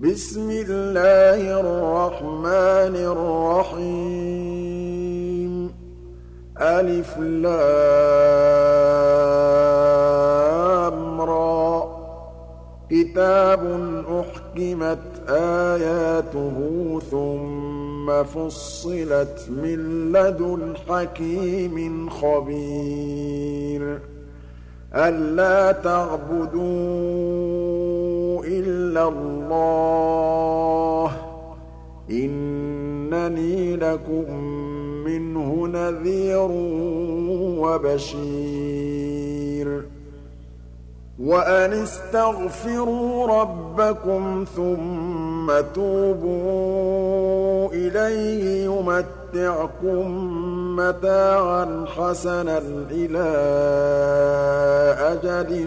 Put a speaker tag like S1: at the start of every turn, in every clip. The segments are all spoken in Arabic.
S1: بسم الله الرحمن الرحيم ألف لامرى كتاب أحكمت آياته ثم فصلت من لدن حكيم خبير ألا تعبدون إلا الله إنني لكم منه نذير وبشير وأن استغفروا ربكم ثم توبوا إليه يمتعكم متاعا حسنا إلى أجل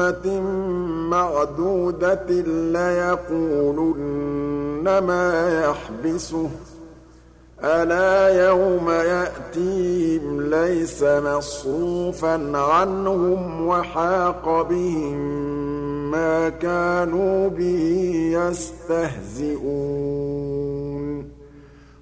S1: نِعْمَةٍ مَّعْدُودَةٍ لَّيَقُولُنَّ مَا يَحْبِسُهُ ألا يوم يأتيهم ليس مصروفا عنهم وحاق بهم ما كانوا به يستهزئون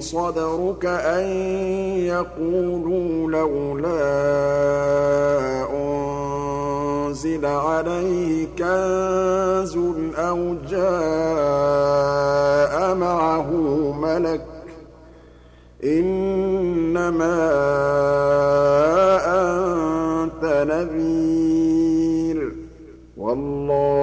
S1: صدرك أن يقولوا لولا أنزل عليه كنز أو جاء معه ملك إنما أنت نذير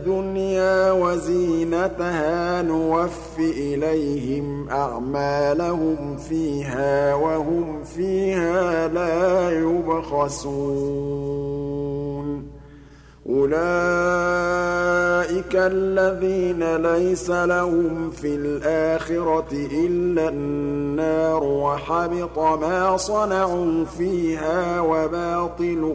S1: الدنيا وزينتها نوف إليهم أعمالهم فيها وهم فيها لا يبخسون أولئك الذين ليس لهم في الآخرة إلا النار وحبط ما صنعوا فيها وباطل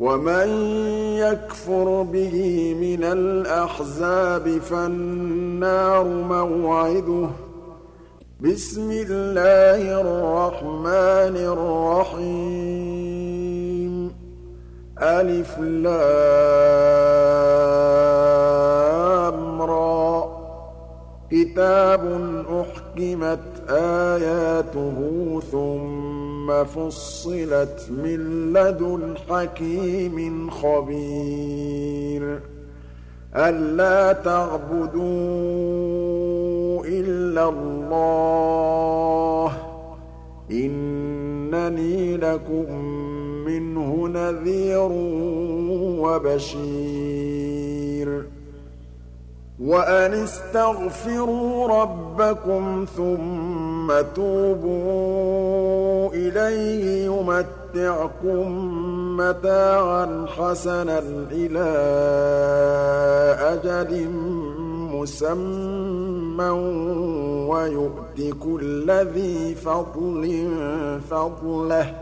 S1: ومن يكفر به من الأحزاب فالنار موعده بسم الله الرحمن الرحيم ألف لامرى كتاب أحكمت آياته ثم فصلت من لدن حكيم خبير ألا تعبدوا إلا الله إنني لكم منه نذير وبشير وأن استغفروا ربكم ثم توبوا إليه يمتعكم متاعا حسنا إلى أجل مسمى ويؤتك كل ذي فضل فضله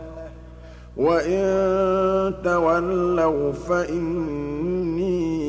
S1: وإن تولوا فإني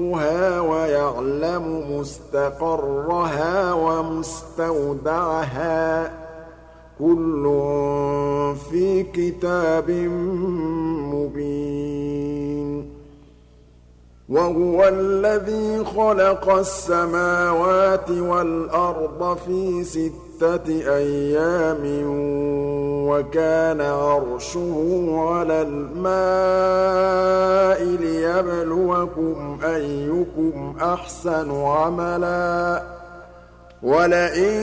S1: يرزقها ويعلم مستقرها ومستودعها ۚ كُلٌّ فِي كِتَابٍ مُّبِينٍ وَهُوَ الَّذِي خَلَقَ السَّمَاوَاتِ وَالْأَرْضَ فِي سِتَّةِ أَيَّامٍ وكان عرشه على الماء ليبلوكم أيكم أحسن عملا ولئن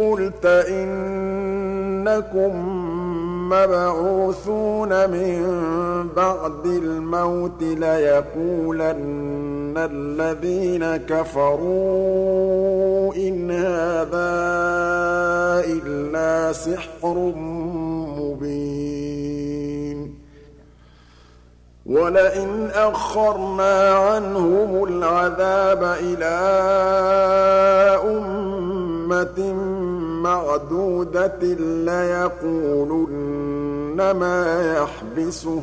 S1: قلت إنكم مبعوثون من بعد الموت ليقولن إِنَّ الَّذِينَ كَفَرُوا إِنْ هَٰذَا إِلَّا سِحْرٌ مُّبِينٌ وَلَئِنْ أَخَّرْنَا عَنْهُمُ الْعَذَابَ إِلَىٰ أُمَّةٍ مَّعْدُودَةٍ لَّيَقُولُنَّ مَا يَحْبِسُهُ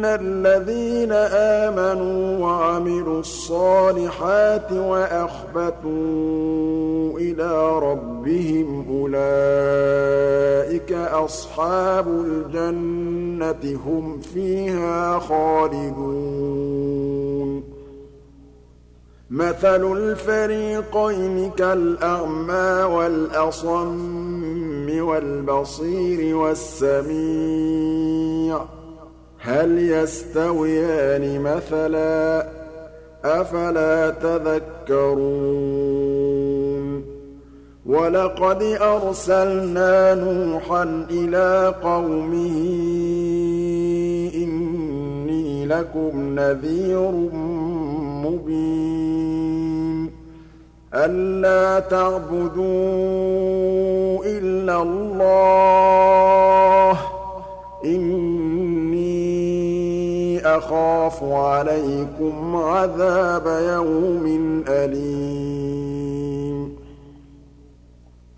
S1: إِنَّ الَّذِينَ آمَنُوا وَعَمِلُوا الصَّالِحَاتِ وَأَخْبَتُوا إِلَىٰ رَبِّهِمْ أُولَٰئِكَ أَصْحَابُ الْجَنَّةِ هُمْ فِيهَا خَالِدُونَ مَثَلُ الْفَرِيقَيْنِ كَالْأَعْمَىٰ وَالْأَصَمِّ وَالْبَصِيرِ وَالسَّمِيعِ هَلْ يَسْتَوِيَانِ مَثَلًا ۚ أَفَلَا تَذَكَّرُونَ وَلَقَدْ أَرْسَلْنَا نُوحًا إِلَىٰ قَوْمِهِ إِنِّي لَكُمْ نَذِيرٌ مُّبِينٌ أَلَّا تَعْبُدُوا إِلَّا اللَّهَ إِنِّي أخاف عليكم عذاب يوم أليم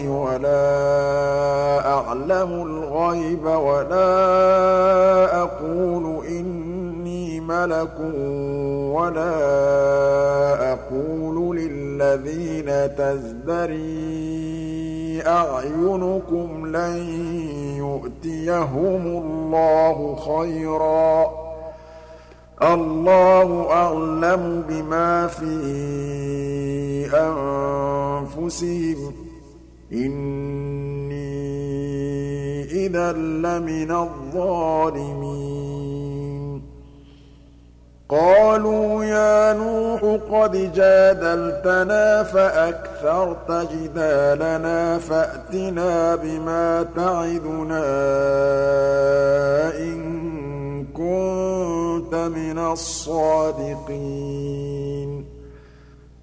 S1: الله ولا أعلم الغيب ولا أقول إني ملك ولا أقول للذين تزدري أعينكم لن يؤتيهم الله خيراً الله أعلم بما في أنفسهم إني إذا لمن الظالمين قالوا يا نوح قد جادلتنا فأكثرت جدالنا فأتنا بما تعدنا إن كنت من الصادقين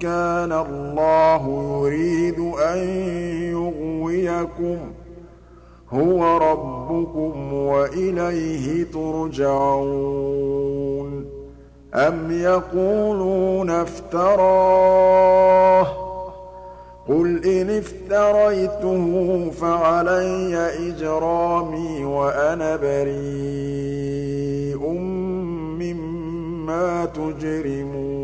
S1: كَانَ اللَّهُ يُرِيدُ أَن يُغْوِيَكُمْ هُوَ رَبُّكُمْ وَإِلَيْهِ تُرْجَعُونَ أَمْ يَقُولُونَ افْتَرَاهُ قُلْ إِنِ افْتَرَيْتُهُ فَعَلَيَّ إِجْرَامِي وَأَنَا بَرِيءٌ مِّمَّا تُجْرِمُونَ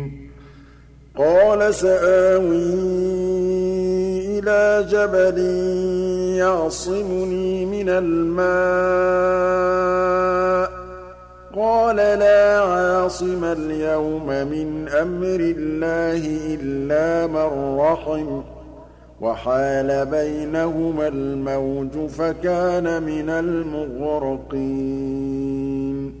S1: قَالَ سَآوِي إِلَىٰ جَبَلٍ يَعْصِمُنِي مِنَ الْمَاءِ ۚ قَالَ لَا عَاصِمَ الْيَوْمَ مِنْ أَمْرِ اللَّهِ إِلَّا مَن رَّحِمَ ۚ وَحَالَ بَيْنَهُمَا الْمَوْجُ فَكَانَ مِنَ الْمُغْرَقِينَ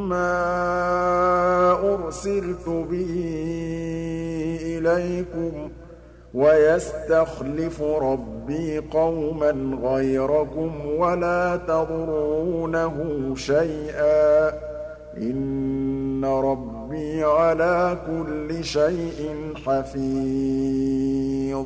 S1: مَا أُرْسِلْتُ بِهِ إِلَيْكُمْ وَيَسْتَخْلِفُ رَبِّي قَوْمًا غَيْرَكُمْ وَلَا تَضُرُّونَهُ شَيْئًا إِنَّ رَبِّي عَلَىٰ كُلِّ شَيْءٍ حَفِيظٌ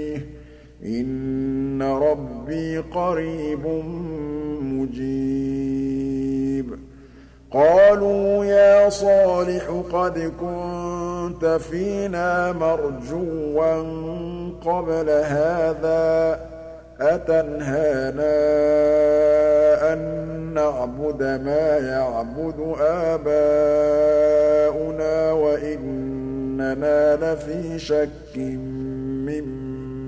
S1: إِنَّ رَبِّي قَرِيبٌ مُّجِيبٌ قَالُوا يَا صَالِحُ قَدْ كُنتَ فِينَا مَرْجُوًّا قَبْلَ هَٰذَا أَتَنْهَانَا أَن نَّعْبُدَ مَا يَعْبُدُ آبَاؤُنَا وَإِنَّنَا لَفِي شَكٍّ مِّمَّا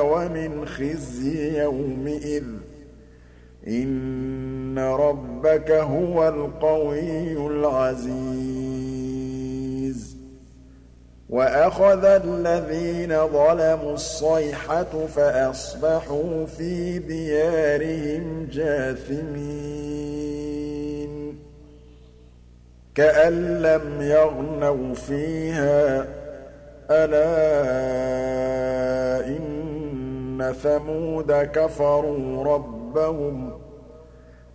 S1: وَمِنْ خِزْيِ يَوْمِئِذٍ ۗ إِنَّ رَبَّكَ هُوَ الْقَوِيُّ الْعَزِيزُ وَأَخَذَ الَّذِينَ ظَلَمُوا الصَّيْحَةُ فَأَصْبَحُوا فِي دِيَارِهِمْ جَاثِمِينَ كَأَن لَّمْ يَغْنَوْا فِيهَا ۗ ألا إن إن ثمود كفروا ربهم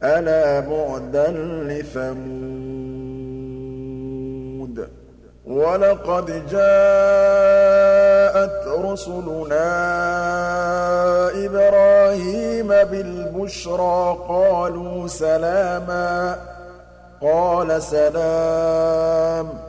S1: ألا بعدا لثمود ولقد جاءت رسلنا إبراهيم بالبشرى قالوا سلاما قال سلام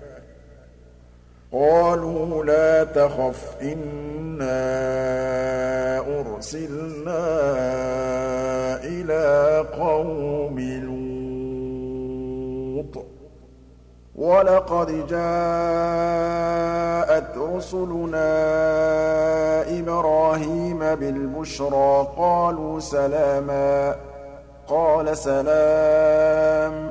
S1: قالوا لا تخف إنا أرسلنا إلى قوم لوط ولقد جاءت رسلنا إبراهيم بالبشرى قالوا سلاما قال سلام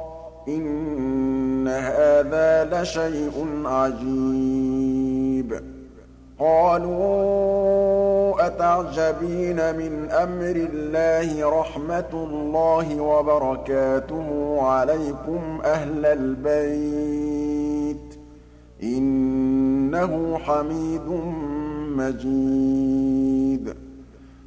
S1: إِنَّ هَٰذَا لَشَيْءٌ عَجِيبٌ قَالُوا أَتَعْجَبِينَ مِنْ أَمْرِ اللَّهِ رحمة اللَّهِ وَبَرَكَاتُهُ عَلَيْكُمْ أَهْلَ الْبَيْتِ إِنَّهُ حَمِيدٌ مَّجِيدٌ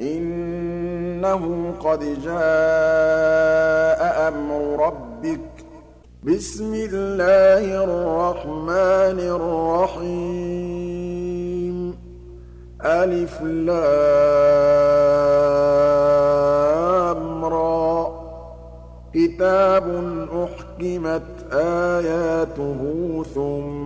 S1: إنه قد جاء أمر ربك بسم الله الرحمن الرحيم ألف لام را كتاب أحكمت آياته ثم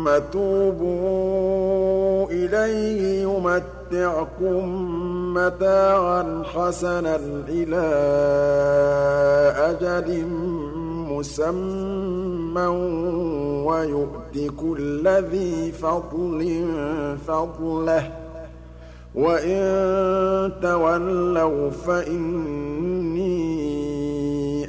S1: ثم توبوا إليه يمتعكم متاعا حسنا إلى أجل مسمى ويؤتك كل ذي فضل فضله وإن تولوا فإني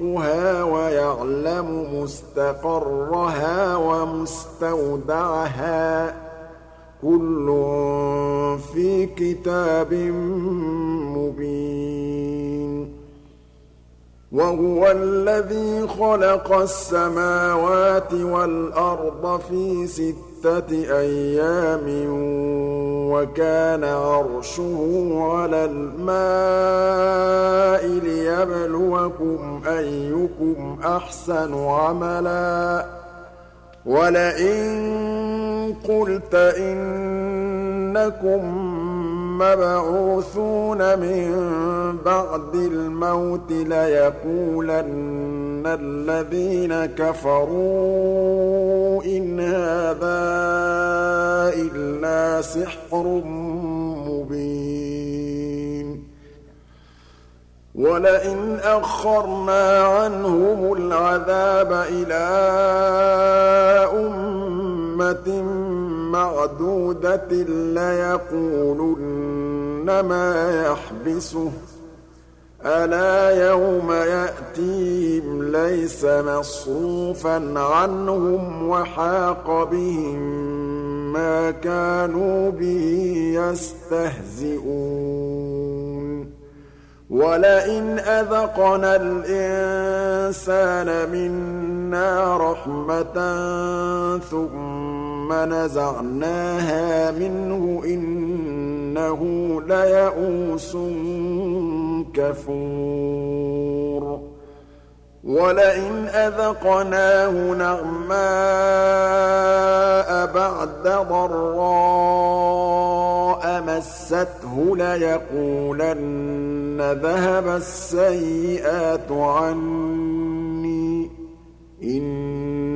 S1: يرزقها ويعلم مستقرها ومستودعها كل في كتاب مبين وهو الذي خلق السماوات والأرض في ستة ستة أيام وكان عرشه على الماء ليبلوكم أيكم أحسن عملا ولئن قلت إنكم مبعوثون من بعد الموت ليقولن الذين كفروا إن هذا إلا سحر مبين ولئن أخرنا عنهم العذاب إلى أمة مَّعْدُودَةٍ لَّيَقُولُنَّ مَا يَحْبِسُهُ ۗ ألا يوم يأتيهم ليس مصروفا عنهم وحاق بهم ما كانوا به يستهزئون ولئن أذقنا الإنسان منا رحمة ثم ثم نزعناها منه إنه ليئوس كفور ولئن أذقناه نعماء بعد ضراء مسته ليقولن ذهب السيئات عني إن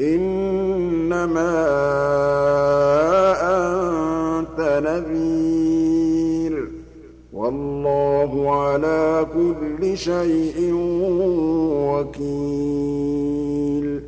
S1: إنما أنت نذير والله على كل شيء وكيل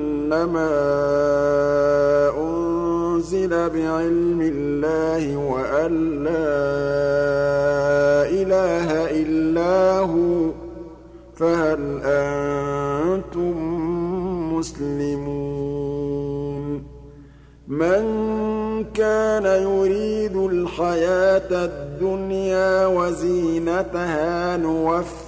S1: إنما أنزل بعلم الله وأن لا إله إلا هو فهل أنتم مسلمون من كان يريد الحياة الدنيا وزينتها نوفي